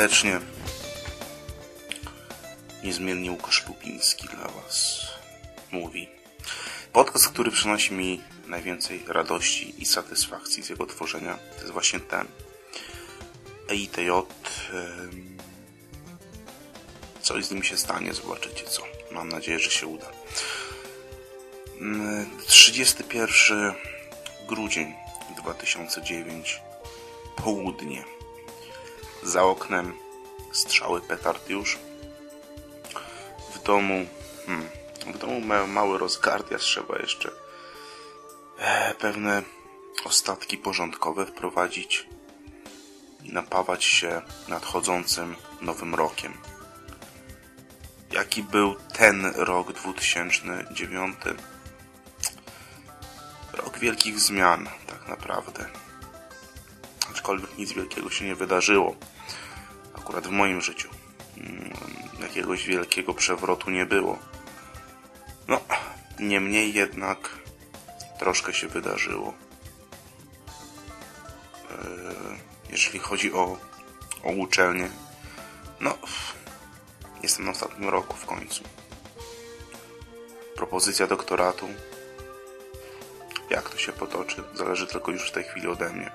serdecznie. Niezmiennie Łukasz Lupiński dla Was mówi. Podcast, który przynosi mi najwięcej radości i satysfakcji z jego tworzenia, to jest właśnie ten. EITJ. Coś z nim się stanie, zobaczycie co. Mam nadzieję, że się uda. 31 grudzień 2009 południe za oknem strzały petard już. W domu hmm, w domu mają mały rozgardiaż trzeba jeszcze e, pewne ostatki porządkowe wprowadzić i napawać się nadchodzącym nowym rokiem. Jaki był ten rok 2009 rok wielkich zmian tak naprawdę aczkolwiek nic wielkiego się nie wydarzyło. Akurat w moim życiu. Mm, jakiegoś wielkiego przewrotu nie było. No, niemniej jednak troszkę się wydarzyło. E, jeżeli chodzi o, o uczelnię, no, jestem na ostatnim roku w końcu. Propozycja doktoratu. Jak to się potoczy, zależy tylko już w tej chwili ode mnie.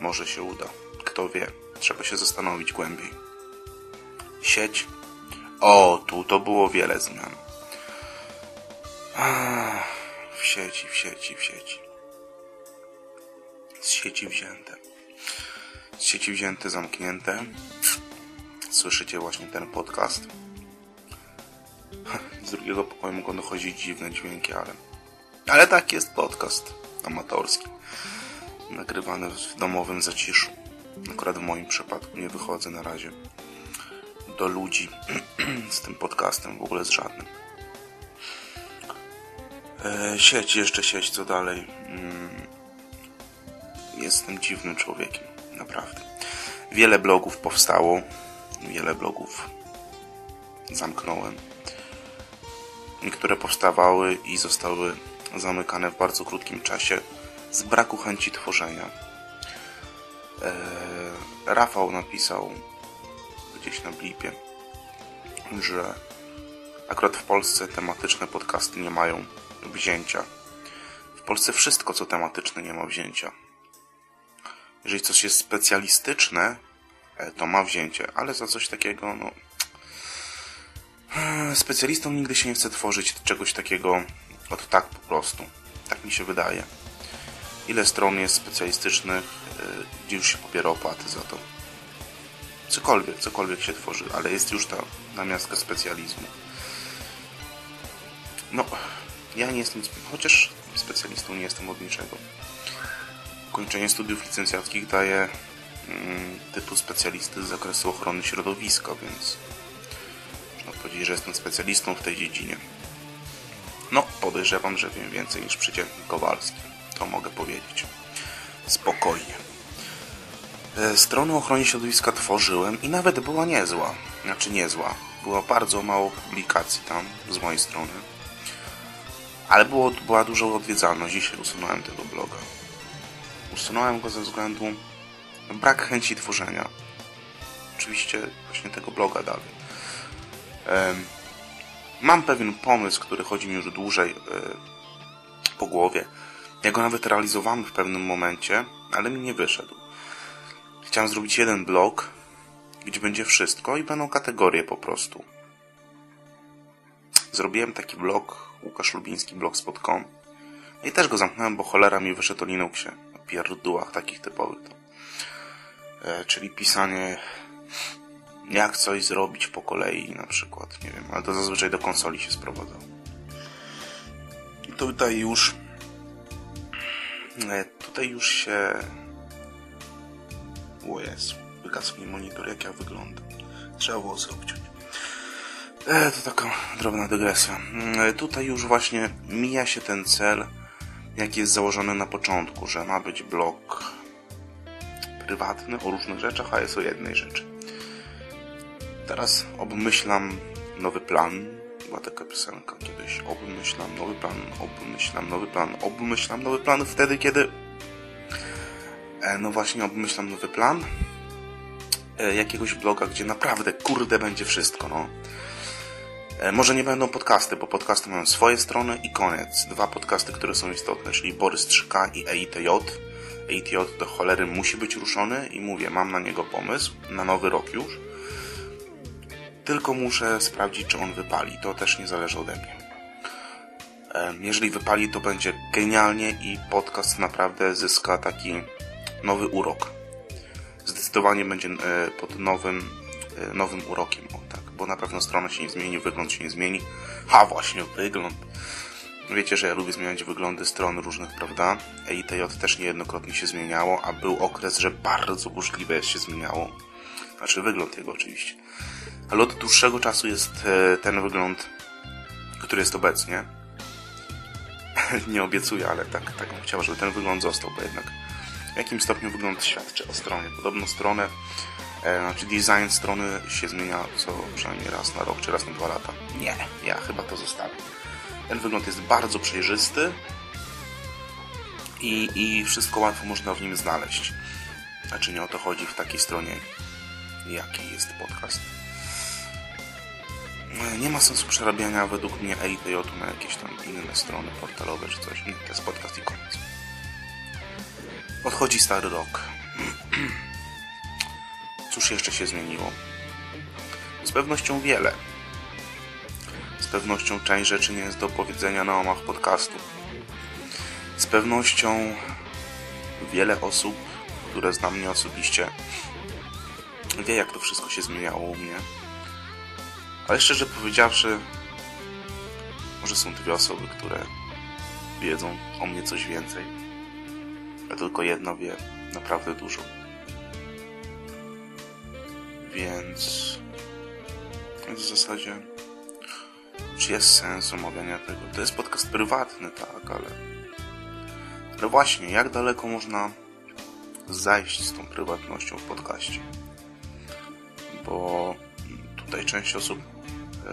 Może się uda. Kto wie. Trzeba się zastanowić głębiej. Sieć. O, tu to było wiele zmian. w sieci, w sieci, w sieci. Z sieci wzięte. Z sieci wzięte, zamknięte. Słyszycie właśnie ten podcast. Z drugiego pokoju mogą dochodzić dziwne dźwięki, ale... Ale tak jest podcast amatorski nagrywany w domowym zaciszu. Akurat w moim przypadku nie wychodzę na razie do ludzi z tym podcastem, w ogóle z żadnym. E, sieć, jeszcze sieć, co dalej. Mm, jestem dziwnym człowiekiem, naprawdę. Wiele blogów powstało, wiele blogów zamknąłem. Niektóre powstawały i zostały zamykane w bardzo krótkim czasie z braku chęci tworzenia. E, Rafał napisał gdzieś na blipie, że akurat w Polsce tematyczne podcasty nie mają wzięcia. W Polsce wszystko, co tematyczne, nie ma wzięcia. Jeżeli coś jest specjalistyczne, e, to ma wzięcie, ale za coś takiego, no. Specjalistą nigdy się nie chce tworzyć czegoś takiego od tak po prostu. Tak mi się wydaje ile stron jest specjalistycznych, y, gdzie już się pobiera opłaty za to. Cokolwiek, cokolwiek się tworzy, ale jest już ta namiastka specjalizmu. No, ja nie jestem, chociaż specjalistą nie jestem od niczego. Ukończenie studiów licencjackich daje mm, tytuł specjalisty z zakresu ochrony środowiska, więc można powiedzieć, że jestem specjalistą w tej dziedzinie. No, podejrzewam, że wiem więcej niż przeciętny Kowalski to mogę powiedzieć. Spokojnie. E, stronę ochrony środowiska tworzyłem i nawet była niezła. Znaczy niezła. Było bardzo mało publikacji tam z mojej strony. Ale było, była duża odwiedzalność. Dzisiaj usunąłem tego bloga. Usunąłem go ze względu na brak chęci tworzenia. Oczywiście właśnie tego bloga dalej. Mam pewien pomysł, który chodzi mi już dłużej e, po głowie ja go nawet realizowałem w pewnym momencie, ale mi nie wyszedł. Chciałem zrobić jeden blog, gdzie będzie wszystko i będą kategorie po prostu. Zrobiłem taki blog, łukaszlubińskiblogspot.com i też go zamknąłem, bo cholera mi wyszedł o Linuxie. O pierdółach takich typowych. To. E, czyli pisanie jak coś zrobić po kolei na przykład. Nie wiem, ale to zazwyczaj do konsoli się sprowadza. I tutaj już tutaj już się... O Jezu, wygasł mi monitor, jak ja wyglądam. Trzeba włosy obciąć. E, to taka drobna dygresja. E, tutaj już właśnie mija się ten cel, jaki jest założony na początku, że ma być blog prywatny o różnych rzeczach, a jest o jednej rzeczy. Teraz obmyślam nowy plan, była taka piosenka kiedyś. Obmyślam nowy plan, obmyślam nowy plan, obmyślam nowy plan wtedy, kiedy... E, no właśnie, obmyślam nowy plan. e, jakiegoś bloga, gdzie naprawdę kurde będzie wszystko, no. E, może nie będą podcasty, bo podcasty mają swoje strony i koniec. Dwa podcasty, które są istotne, czyli Borys 3K i EITJ. EITJ do cholery musi być ruszony i mówię, mam na niego pomysł, na nowy rok już. Tylko muszę sprawdzić, czy on wypali. To też nie zależy ode mnie. E, jeżeli wypali, to będzie genialnie i podcast naprawdę zyska taki nowy urok. Zdecydowanie będzie e, pod nowym, nowym urokiem bo na pewno strona się nie zmieni, wygląd się nie zmieni. Ha, właśnie, wygląd. Wiecie, że ja lubię zmieniać wyglądy stron różnych, prawda? EITJ też niejednokrotnie się zmieniało, a był okres, że bardzo burzliwe się zmieniało. Znaczy wygląd jego oczywiście. Ale od dłuższego czasu jest e, ten wygląd, który jest obecnie. nie obiecuję, ale tak, tak bym chciał, żeby ten wygląd został, bo jednak w jakim stopniu wygląd świadczy o stronie. Podobno stronę E, znaczy design strony się zmienia co przynajmniej raz na rok czy raz na dwa lata. Nie, ja chyba to zostawię. Ten wygląd jest bardzo przejrzysty i, i wszystko łatwo można w nim znaleźć. Znaczy nie o to chodzi w takiej stronie, jaki jest podcast. Nie ma sensu przerabiania według mnie ATJ na jakieś tam inne strony portalowe czy coś. Nie, to jest podcast i koniec. Odchodzi stary rok. Cóż jeszcze się zmieniło? Z pewnością wiele. Z pewnością część rzeczy nie jest do powiedzenia na omach podcastu. Z pewnością wiele osób, które znam mnie osobiście, wie jak to wszystko się zmieniało u mnie. Ale szczerze powiedziawszy, może są dwie osoby, które wiedzą o mnie coś więcej. A tylko jedna wie naprawdę dużo. Więc w zasadzie czy jest sens omawiania tego? To jest podcast prywatny, tak, ale ale właśnie, jak daleko można zajść z tą prywatnością w podcaście? Bo tutaj część osób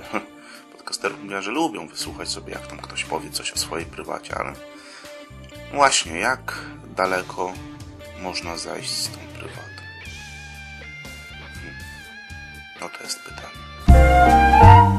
podcasterów mówi, że lubią wysłuchać sobie, jak tam ktoś powie coś o swojej prywacie, ale właśnie, jak daleko można zajść z tą prywatą? No to jest pytanie.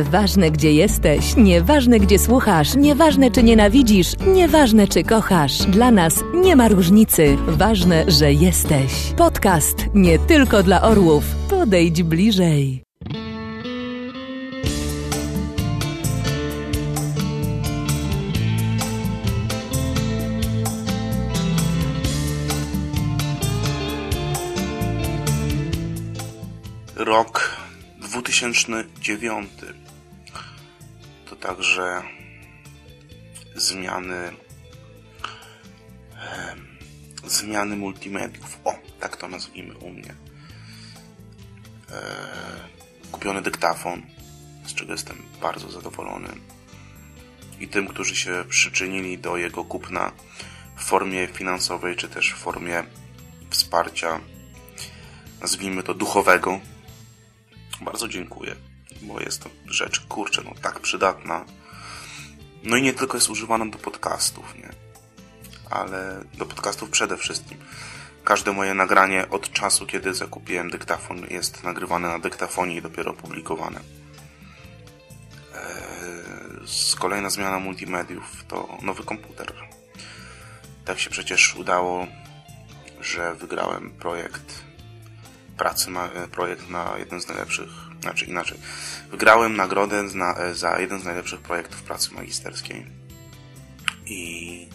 Nieważne gdzie jesteś, nieważne gdzie słuchasz, nieważne czy nienawidzisz, nieważne czy kochasz, dla nas nie ma różnicy. Ważne, że jesteś. Podcast nie tylko dla orłów. Podejdź bliżej. Rok 2009 to także zmiany zmiany multimediów. O, tak to nazwijmy u mnie. E, kupiony dyktafon, z czego jestem bardzo zadowolony. I tym, którzy się przyczynili do jego kupna w formie finansowej, czy też w formie wsparcia, nazwijmy to duchowego, bardzo dziękuję, bo jest to rzecz, kurczę, no tak przydatna. No i nie tylko jest używana do podcastów, nie? Ale do podcastów przede wszystkim. Każde moje nagranie od czasu, kiedy zakupiłem dyktafon, jest nagrywane na dyktafonie i dopiero publikowane. Eee, kolejna zmiana multimediów to nowy komputer. Tak się przecież udało, że wygrałem projekt pracy e, projekt na jeden z najlepszych, znaczy inaczej. Wygrałem nagrodę na, e, za jeden z najlepszych projektów pracy magisterskiej. I,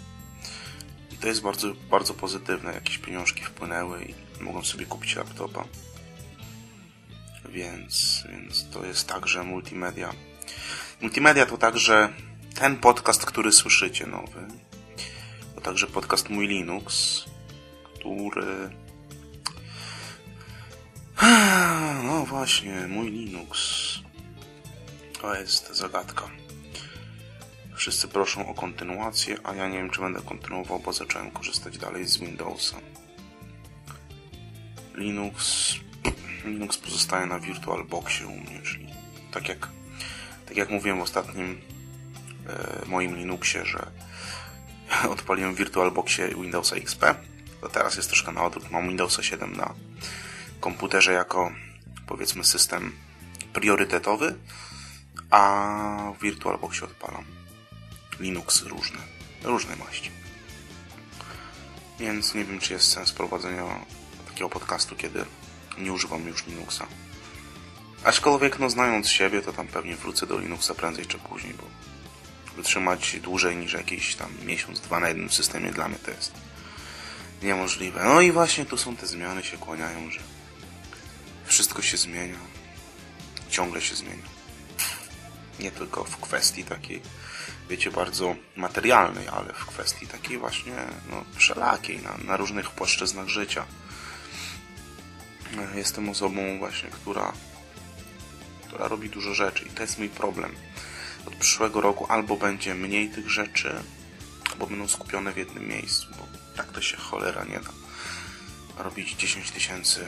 I, to jest bardzo, bardzo pozytywne. Jakieś pieniążki wpłynęły i mogłem sobie kupić laptopa. Więc, więc to jest także multimedia. Multimedia to także ten podcast, który słyszycie nowy. To także podcast Mój Linux, który no właśnie, mój Linux. To jest zagadka. Wszyscy proszą o kontynuację, a ja nie wiem, czy będę kontynuował, bo zacząłem korzystać dalej z Windowsa. Linux. Linux pozostaje na VirtualBoxie u mnie, czyli tak jak, tak jak mówiłem w ostatnim e, moim Linuxie, że odpaliłem w VirtualBoxie Windowsa XP, to teraz jest troszkę na odwrót. Mam Windowsa 7 na komputerze jako powiedzmy system priorytetowy, a w VirtualBoxie odpalam Linux różne, różne maści. Więc nie wiem, czy jest sens prowadzenia takiego podcastu, kiedy nie używam już Linuxa. Aczkolwiek, no znając siebie, to tam pewnie wrócę do Linuxa prędzej czy później, bo wytrzymać dłużej niż jakiś tam miesiąc, dwa na jednym systemie dla mnie to jest niemożliwe. No i właśnie tu są te zmiany się kłaniają, że wszystko się zmienia. Ciągle się zmienia. Nie tylko w kwestii takiej, wiecie, bardzo materialnej, ale w kwestii takiej właśnie, no, wszelakiej, na, na różnych płaszczyznach życia. Jestem osobą właśnie, która, która robi dużo rzeczy i to jest mój problem. Od przyszłego roku albo będzie mniej tych rzeczy, albo będą skupione w jednym miejscu, bo tak to się cholera nie da. Robić 10 tysięcy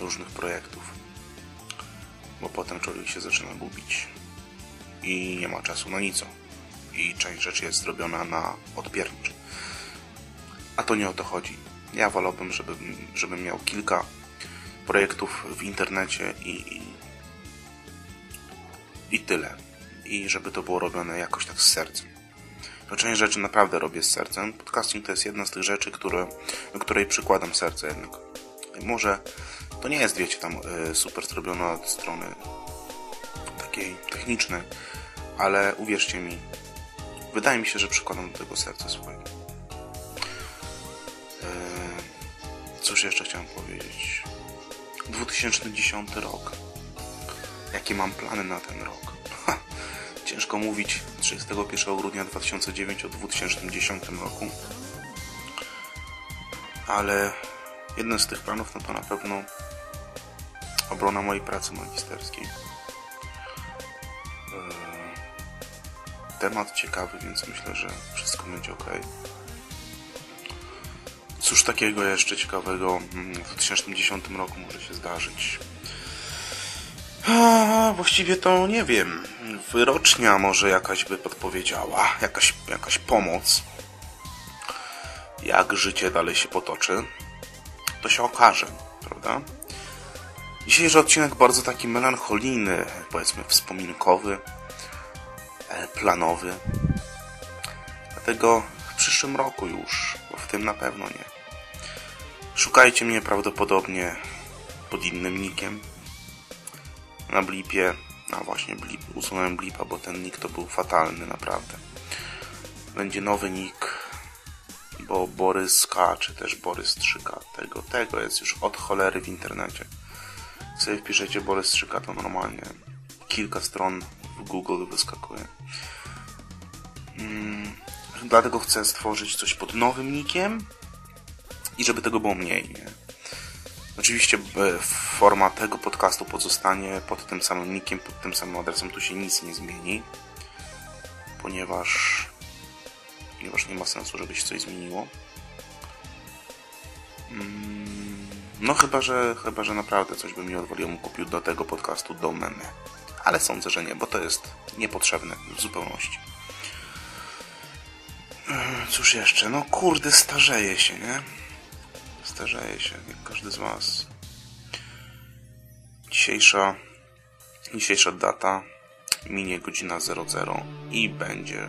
różnych projektów, bo potem człowiek się zaczyna gubić i nie ma czasu na nic. I część rzeczy jest zrobiona na odpiernicz. A to nie o to chodzi. Ja wolałbym, żeby, żebym miał kilka projektów w internecie i, i, i tyle. I żeby to było robione jakoś tak z sercem. To część rzeczy naprawdę robię z sercem. Podcasting to jest jedna z tych rzeczy, które, do której przykładam serce jednak. Może to nie jest, wiecie, tam y, super zrobione od strony takiej technicznej, ale uwierzcie mi, wydaje mi się, że przykładam do tego serce swoje. Y, cóż jeszcze chciałem powiedzieć? 2010 rok. Jakie mam plany na ten rok? Ciężko mówić 31 grudnia 2009 o 2010 roku. Ale jeden z tych planów no to na pewno obrona mojej pracy magisterskiej. Temat ciekawy, więc myślę, że wszystko będzie ok. Cóż takiego jeszcze ciekawego w 2010 roku może się zdarzyć? A, właściwie to nie wiem. Wyrocznia może jakaś by podpowiedziała, jakaś, jakaś pomoc. Jak życie dalej się potoczy, to się okaże, prawda? Dzisiejszy odcinek bardzo taki melancholijny, powiedzmy wspominkowy, planowy. Dlatego w przyszłym roku już, bo w tym na pewno nie. Szukajcie mnie prawdopodobnie pod innym nickiem. Na blipie, a właśnie blip, usunąłem blipa, bo ten nick to był fatalny naprawdę. Będzie nowy nick, bo Borys K, czy też Borys 3K, tego, tego jest już od cholery w internecie. Jak sobie wpiszecie Borys 3K, to normalnie kilka stron w Google wyskakuje. Hmm, dlatego chcę stworzyć coś pod nowym nickiem, i żeby tego było mniej. Nie? Oczywiście e, forma tego podcastu pozostanie pod tym samym nickiem, pod tym samym adresem, tu się nic nie zmieni, ponieważ ponieważ nie ma sensu, żeby się coś zmieniło. Mm, no chyba, że chyba, że naprawdę coś by mi odwaliło, kupił do tego podcastu domenę. Ale sądzę, że nie, bo to jest niepotrzebne w zupełności. Cóż jeszcze? No kurde, starzeje się, nie? starzeje się, jak każdy z Was. Dzisiejsza, dzisiejsza data minie godzina 00 i będzie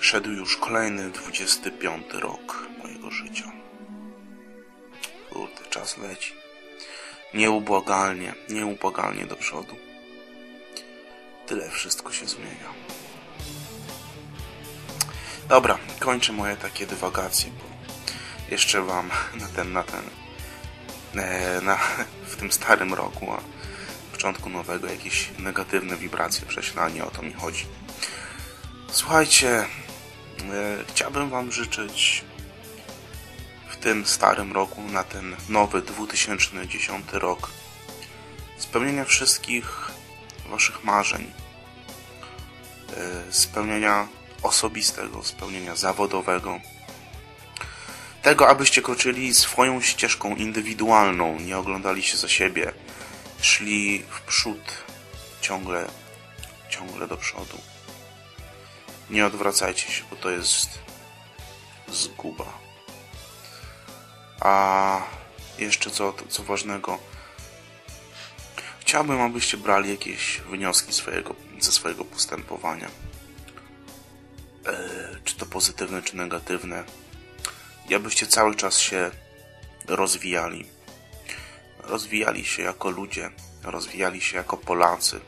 szedł już kolejny 25 rok mojego życia. Kurde, czas leci. Nieubłagalnie, nieubłagalnie do przodu. Tyle wszystko się zmienia. Dobra, kończę moje takie dywagacje, bo jeszcze wam na ten, na ten, e, na, w tym starym roku, a w początku nowego jakieś negatywne wibracje prześlanie, o to mi chodzi. Słuchajcie, chciałbym wam życzyć w tym starym roku, na ten nowy 2010 rok spełnienia wszystkich waszych marzeń, e, spełnienia osobistego, spełnienia zawodowego, tego, abyście kroczyli swoją ścieżką indywidualną, nie oglądali się za siebie, szli w przód ciągle, ciągle do przodu. Nie odwracajcie się, bo to jest zguba. A jeszcze co, co ważnego, chciałbym, abyście brali jakieś wnioski swojego, ze swojego postępowania. E, czy to pozytywne, czy negatywne. I abyście cały czas się rozwijali. Rozwijali się jako ludzie, rozwijali się jako Polacy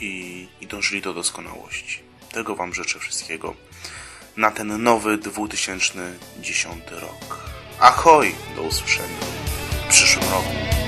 i, i dążyli do doskonałości. Tego Wam życzę wszystkiego na ten nowy 2010 rok. Ahoj! Do usłyszenia w przyszłym roku.